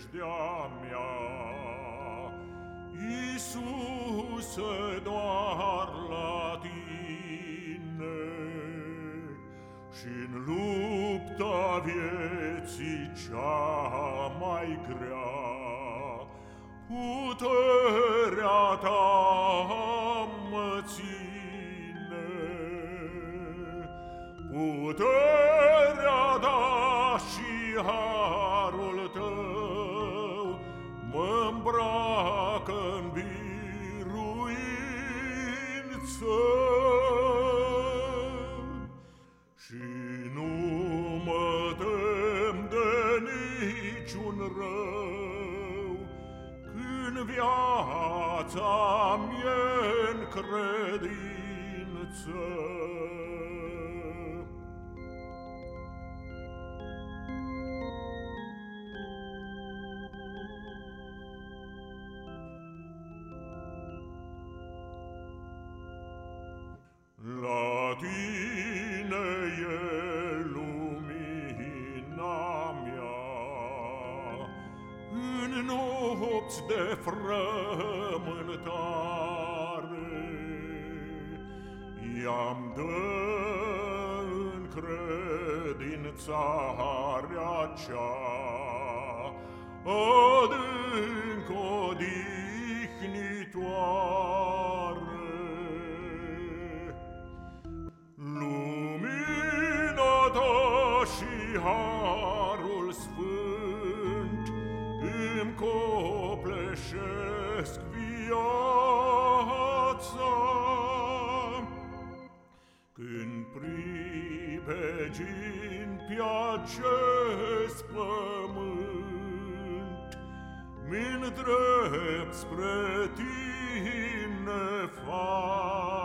nădejdea mea. Iisuse, doar la tine și-n lupta vieții cea mai grea, puterea ta mă ține, puterea ta și har. rău, Când viața mie-n credință. Nopți de frământare, I-am dă în credința rea cea, Adânc odihnitoare. și harul încă pleșesc viața. Când pribegin pe acest pământ, mi drept spre tine fac.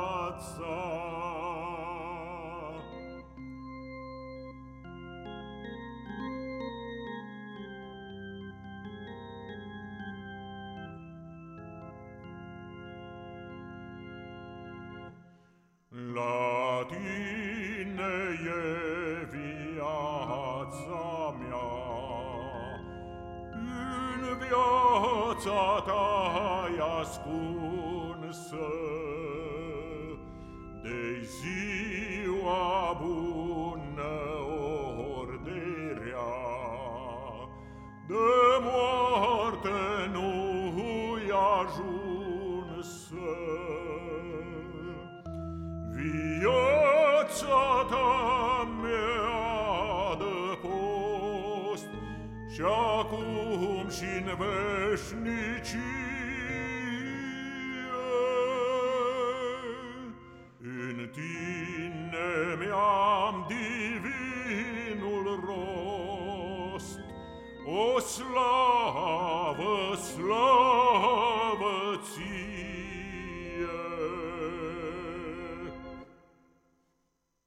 Viața ta e ascunsă, de ziua bună ori de rea, De moarte nu-i ajunsă. Viața ta mea de post Și acum și-n veșnicie. În tine mi-am divinul rost. O slavă, slavă ție